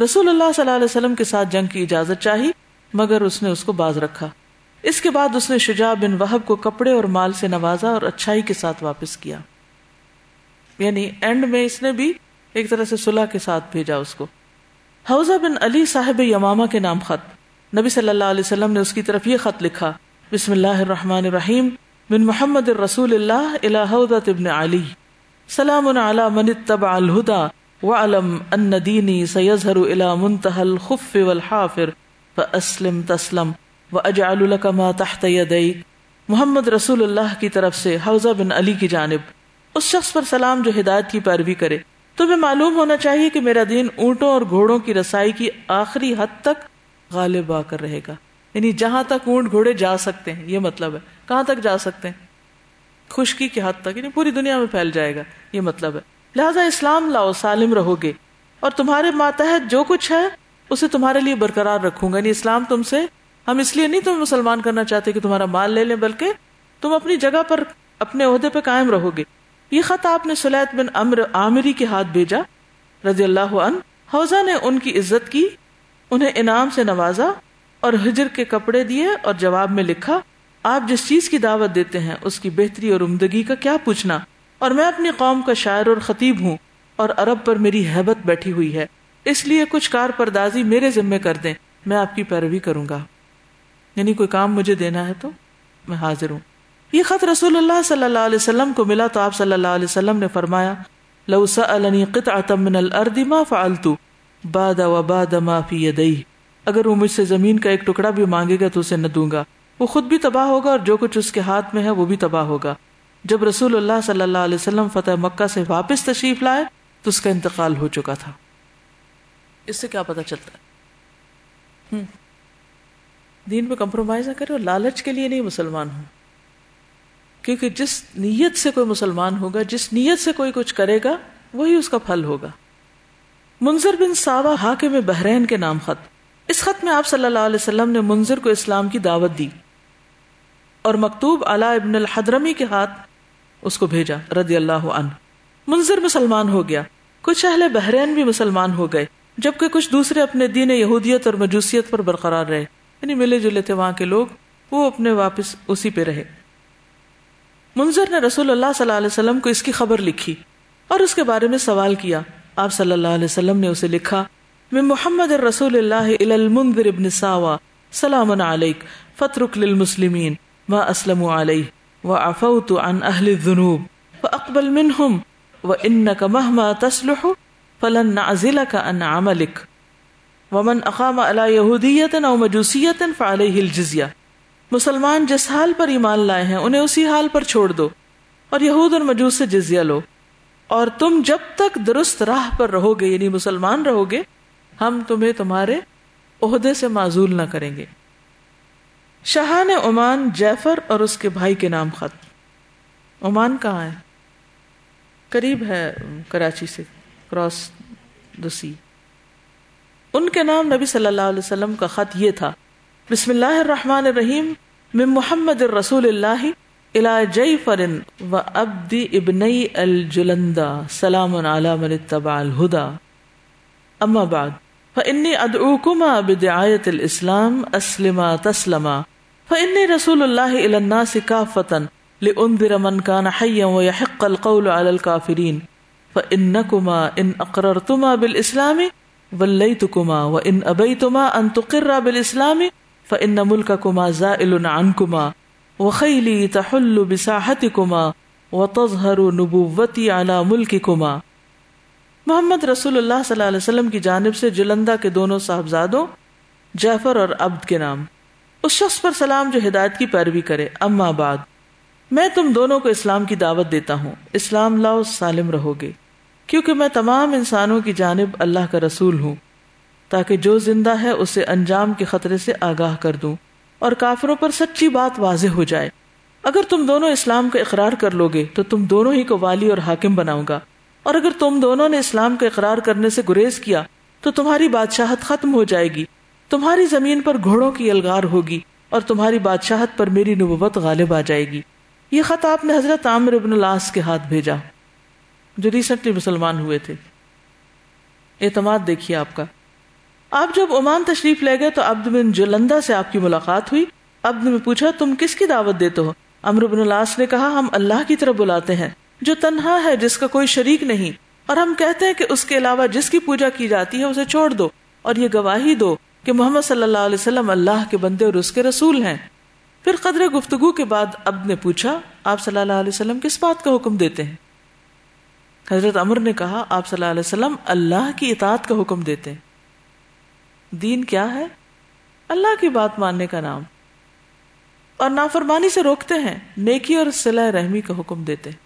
S1: رسول اللہ صلی اللہ علیہ وسلم کے ساتھ جنگ کی اجازت چاہی، مگر اس نے اس کو باز رکھا۔ اس کے بعد اس نے شجاع بن وحب کو کپڑے اور مال سے نوازا اور اچھائی کے ساتھ واپس کیا۔ یعنی اینڈ میں اس نے بھی ایک طرح سے صلح کے ساتھ بھیجا اس کو۔ حوزہ بن علی صاحب یمامہ کے نام خط۔ نبی صلی اللہ علیہ وسلم نے اس کی طرف یہ خط لکھا، بسم اللہ الرحمن الرحیم، من محمد الرسول اللہ الى ابن علی، سلام علی من اتبع الهدى وعلم ان دینی سیظہر الى منتہى الخف والحافر، فاسلم تسلم واجعل لك ما تحت يديك محمد رسول اللہ کی طرف سے حوزہ بن علی کی جانب، اس شخص پر سلام جو ہدایت کی پیروی کرے۔ تمہیں معلوم ہونا چاہیے کہ میرا دین اونٹوں اور گھوڑوں کی رسائی کی آخری حد تک غالب آ کر رہے گا۔ یعنی جہاں تک اونٹ گھوڑے جا سکتے ہیں، یہ مطلب ہے۔ کہاں تک جا سکتے ہیں؟ خشکی کی حد تک یعنی پوری دنیا میں پھیل جائے گا۔ یہ مطلب ہے۔ لہٰذا اسلام لاؤ، سالم رہو گے اور تمہارے ماتحت جو کچھ ہے، اسے تمہارے لیے برقرار رکھوں گا۔ یعنی اسلام تم سے، ہم اس لیے نہیں تم مسلمان کرنا چاہتے کہ تمہارا مال لے لیں، بلکہ تم اپنی جگہ پر اپنے عہدے پہ قائم رہو گے یہ خط آپ نے سلیت بن امر عامری کے ہاتھ بھیجا، رضی اللہ عنہ۔ حوزہ نے ان کی عزت کی۔ انہیں انعام سے نوازا اور ہجر کے کپڑے دیے اور جواب میں لکھا، آپ جس چیز کی دعوت دیتے ہیں، اس کی بہتری اور عمدگی کا کیا پوچھنا؟ اور میں اپنی قوم کا شاعر اور خطیب ہوں اور عرب پر میری حیبت بیٹھی ہوئی ہے۔ اس لیے کچھ کار پردازی میرے ذمے کر دیں، میں آپ کی پیروی کروں گا۔ یعنی کوئی کام مجھے دینا ہے تو میں حاضر ہوں۔ یہ خط رسول اللہ صلی اللہ علیہ وسلم کو ملا تو آپ صلی اللہ علیہ وسلم نے فرمایا، لو سألنی قطعة من الارض ما فعلت۔ بعد و بعد ما فی یدی اگر وہ مجھ سے زمین کا ایک ٹکڑا بھی مانگے گا تو اسے نہ دوں گا۔ وہ خود بھی تباہ ہوگا اور جو کچھ اس کے ہاتھ میں ہے وہ بھی تباہ ہوگا۔ جب رسول اللہ صلی اللہ علیہ وسلم فتح مکہ سے واپس تشریف لائے تو اس کا انتقال ہو چکا تھا۔ اس سے کیا پتا چلتا ہے؟ دین پہ کمپرومائز نہ کرے اور لالچ کے لیے نہیں مسلمان ہوں۔ کیونکہ جس نیت سے کوئی مسلمان ہوگا، جس نیت سے کوئی کچھ کرے گا، وہی اس کا پھل ہوگا۔ منظر بن ساوا حاکم بحرین کے نام خط۔ اس خط میں آپ صلی اللہ علیہ وسلم نے منظر کو اسلام کی دعوت دی اور مکتوب علا ابن الحدرمی کے ہاتھ اس کو بھیجا، رضی اللہ عنہ۔ منظر مسلمان ہو گیا۔ کچھ اہل بحرین بھی مسلمان ہو گئے، جبکہ کچھ دوسرے اپنے دین یہودیت اور مجوسیت پر برقرار رہے۔ یعنی ملے جلے تھے وہاں کے لوگ، وہ اپنے واپس اسی پہ رہے۔ منظر نے رسول اللہ صلی اللہ علیہ وسلم کو اس کی خبر لکھی اور اس کے بارے میں سوال کیا۔ آپ صلی اللہ علیہ وسلم نے اسے لکھا میں محمد رسول اللہ الى المنذر ابن ساوا سلام علیک فترک للمسلمین، ما اسلم علیہ، وعفوت عن اہل الذنوب واقبل منهم وانك مهما تصلح فلن نعزلك عن عملك ومن اقام على يهودية او مجوسية فعليه الجزية مسلمان جس حال پر ایمان لائے ہیں، انہیں اسی حال پر چھوڑ دو، اور یہود اور مجوس سے جزیہ لو۔ اور تم جب تک درست راہ پر رہو گے یعنی مسلمان رہو گے ہم تمہیں تمہارے عہدے سے معذول نہ کریں گے۔ شاہان عمان جیفر اور اس کے بھائی کے نام خط۔ عمان کہاں ہے؟ قریب ہے کراچی سے، کراس دسی ان کے نام نبی صلی اللہ علیہ وسلم کا خط یہ تھا، بسم اللہ الرحمن الرحیم، من محمد الرسول اللہ الى جیفر و عبد ابنی الجلندہ، سلام علی من اتبع الہدا اما بعد فانی ادعوکما بدعایت الاسلام اسلما تسلما۔ فانی رسول اللہ الى الناس کافتا لانذر من كان حيا ويحق القول على الكافرين۔ فانكما ان اقررتما بالاسلام وليتكما وان ابيتما ان تقرا بالاسلام فن ملک کما زائل عنکما وخیلی تحل بساحتکما وتظہر نبوتی علی ملککما محمد رسول اللہ صلی اللہ علیہ وسلم کی جانب سے جلندہ کے دونوں صاحبزادوں، جعفر اور عبد کے نام۔ اس شخص پر سلام جو ہدایت کی پیروی کرے۔ اما بعد، میں تم دونوں کو اسلام کی دعوت دیتا ہوں۔ اسلام لاؤ، سالم رہو گے کیونکہ میں تمام انسانوں کی جانب اللہ کا رسول ہوں، تاکہ جو زندہ ہے اسے انجام کے خطرے سے آگاہ کر دوں۔ اور کافروں پر سچی بات واضح ہو جائے۔ اگر تم دونوں اسلام کا اقرار کر لو گے تو تم دونوں ہی کو والی اور حاکم بناؤں گا۔ اور اگر تم دونوں نے اسلام کا اقرار کرنے سے گریز کیا، تو تمہاری بادشاہت ختم ہو جائے گی۔ تمہاری زمین پر گھوڑوں کی الگار ہوگی اور تمہاری بادشاہت پر میری نبوت غالب آ جائے گی۔ یہ خط آپ نے حضرت عامر ابن الاس کے ہاتھ بھیجا، جو ریسنٹلی مسلمان ہوئے تھے۔ اعتماد دیکھیے آپ کا۔ آپ جب عمان تشریف لے گئے تو عبد بن جلندہ سے آپ کی ملاقات ہوئی۔ عبد نے پوچھا، تم کس کی دعوت دیتے ہو؟ امر بن العاص نے کہا، ہم اللہ کی طرف بلاتے ہیں، جو تنہا ہے، جس کا کوئی شریک نہیں۔ اور ہم کہتے ہیں کہ اس کے علاوہ جس کی پوجا کی جاتی ہے، اسے چھوڑ دو۔ اور یہ گواہی دو کہ محمد صلی اللہ علیہ وسلم اللہ کے بندے اور اس کے رسول ہیں۔ پھر قدر گفتگو کے بعد اب نے پوچھا، آپ صلی اللہ علیہ وسلم کس بات کا حکم دیتے ہیں؟ حضرت عمر نے کہا، آپ صلی اللہ علیہ وسلم اللہ کی اطاعت کا حکم دیتے ہیں۔ دین کیا ہے؟ اللہ کی بات ماننے کا نام۔ اور نافرمانی سے روکتے ہیں، نیکی اور صلاح رحمی کا حکم دیتے ہیں۔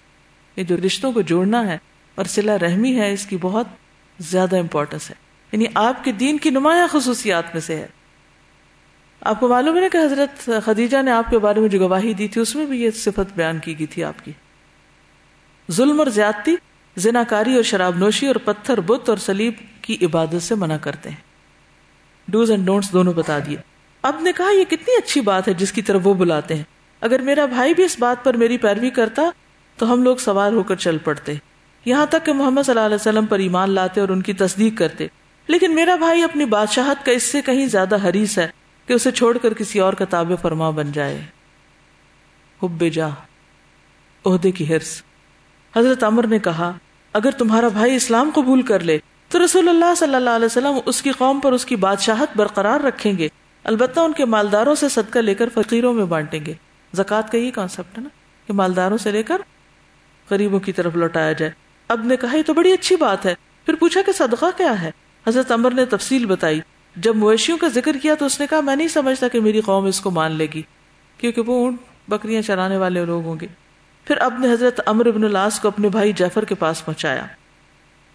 S1: یہ جو رشتوں کو جوڑنا ہے اور صلاح رحمی ہے، اس کی بہت زیادہ امپورٹنس ہے۔ یعنی آپ کے دین کی نمایاں خصوصیات میں سے ہے۔ آپ کو معلوم ہے کہ حضرت خدیجہ نے آپ کے بارے میں جو گواہی دی تھی، اس میں بھی یہ صفت بیان کی گئی تھی آپ کی۔ ظلم اور زیادتی زنا کاری اور شراب نوشی اور پتھر بت اور سلیب کی عبادت سے منع کرتے ہیں۔ ڈوز اینڈ ڈونٹس دونوں بتا دیے۔ اب نے کہا، یہ کتنی اچھی بات ہے جس کی طرف وہ بلاتے ہیں۔ اگر میرا بھائی بھی اس بات پر میری پیروی کرتا، تو ہم لوگ سوار ہو کر چل پڑتے۔ یہاں تک کہ محمد صلی اللہ علیہ وسلم پر ایمان لاتے اور ان کی تصدیق کرتے۔ لیکن میرا بھائی اپنی بادشاہت کا اس سے کہیں زیادہ حریص ہے کہ اسے چھوڑ کر کسی اور کا تاب فرما بن جائے۔ حب جا عہدے کی ہرس حضرت عمر نے کہا، اگر تمہارا بھائی اسلام قبول کر لے تو رسول اللہ صلی اللہ علیہ وسلم اس کی قوم پر اس کی بادشاہت برقرار رکھیں گے۔ البتہ ان کے مالداروں سے صدقہ لے کر فقیروں میں بانٹیں گے۔ زکوٰۃ کا یہ کانسیپٹ ہے نا کہ مالداروں سے لے کر غریبوں کی طرف لوٹایا جائے۔ اب نے کہا، یہ تو بڑی اچھی بات ہے۔ پھر پوچھا کہ صدقہ کیا ہے؟ حضرت عمر نے تفصیل بتائی۔ جب مویشیوں کا ذکر کیا تو اس نے کہا، میں نہیں سمجھتا کہ میری قوم اس کو مان لے گی، کیونکہ وہ اونٹ بکریاں چرانے والے لوگ ہوں گے۔ پھر اب نے حضرت امر ابن الاس کو اپنے بھائی جعفر کے پاس پہنچایا۔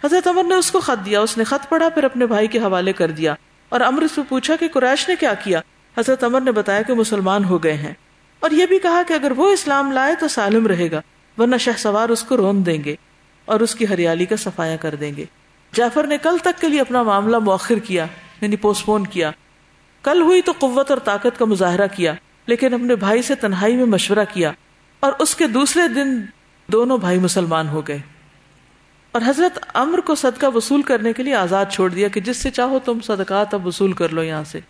S1: حضرت عمر نے اس کو خط دیا، اس نے خط پڑھا، پھر اپنے بھائی کے حوالے کر دیا اور امر سے پوچھا کہ قریش نے کیا کیا؟ حضرت عمر نے بتایا کہ مسلمان ہو گئے ہیں۔ اور یہ بھی کہا کہ اگر وہ اسلام لائے تو سالم رہے گا، ورنہ شہ سوار اس کو رون دیں گے اور اس کی ہریالی کا صفایا کر دیں گے۔ جعفر نے کل تک کے لیے اپنا معاملہ مؤخر کیا یعنی پوسٹ پون کیا۔ کل ہوئی تو قوت اور طاقت کا مظاہرہ کیا، لیکن اپنے بھائی سے تنہائی میں مشورہ کیا اور اس کے دوسرے دن دونوں بھائی مسلمان ہو گئے۔ اور حضرت امر کو صدقہ وصول کرنے کے لیے آزاد چھوڑ دیا کہ جس سے چاہو تم صدقات اب وصول کر لو یہاں سے۔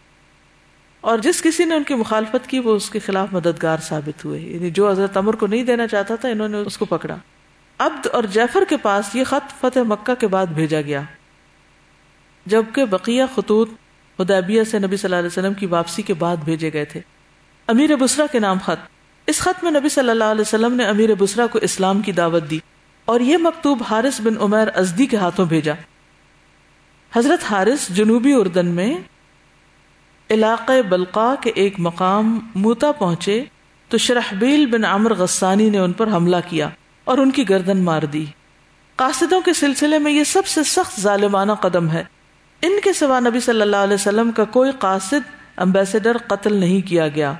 S1: اور جس کسی نے ان کی مخالفت کی وہ اس کے خلاف مددگار ثابت ہوئے۔ یعنی جو حضرت امر کو نہیں دینا چاہتا تھا انہوں نے اس کو پکڑا۔ عبد اور جعفر کے پاس یہ خط فتح مکہ کے بعد بھیجا گیا۔ جبکہ بقیہ خطوط خدیبیہ سے نبی صلی اللہ علیہ وسلم کی واپسی کے بعد بھیجے گئے تھے۔ امیر بسرا کے نام خط۔ اس خط میں نبی صلی اللہ علیہ وسلم نے امیر بسرا کو اسلام کی دعوت دی۔ اور یہ مکتوب حارث بن عمیر ازدی کے ہاتھوں بھیجا۔ حضرت حارث جنوبی اردن میں علاقہ بلقا کے ایک مقام موتا پہنچے تو شرحبیل بن عمر غسانی نے ان پر حملہ کیا اور ان کی گردن مار دی۔ قاصدوں کے سلسلے میں یہ سب سے سخت ظالمانہ قدم ہے۔ ان کے سوا نبی صلی اللہ علیہ وسلم کا کوئی قاصد امبیسڈر قتل نہیں کیا گیا۔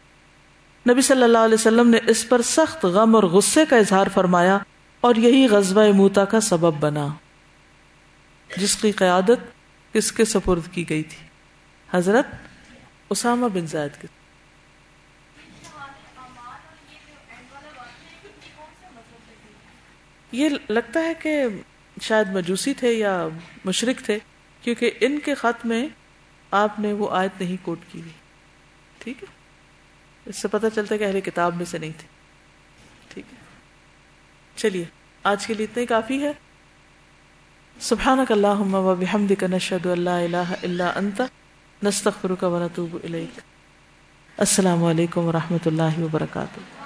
S1: نبی صلی اللہ علیہ وسلم نے اس پر سخت غم اور غصے کا اظہار فرمایا اور یہی غزوہ موتا کا سبب بنا، جس کی قیادت کس کے سپرد کی گئی تھی۔ حضرت اسامہ بن زید کے۔ یہ لگتا ہے کہ شاید مجوسی تھے یا مشرق تھے، کیونکہ ان کے خط میں آپ نے وہ آیت نہیں کوٹ کی۔ ہوئی ٹھیک ہے؟ اس سے پتہ چلتا ہے کہ اہل کتاب میں سے نہیں تھے۔ چلیے، آج کے لیے اتنے کافی ہے۔ سبحانک اللہم و بحمدک نشہد اللہ الہ الا انت، نستغفرک و نتوب الیک۔ السلام علیکم و رحمۃ اللہ وبرکاتہ۔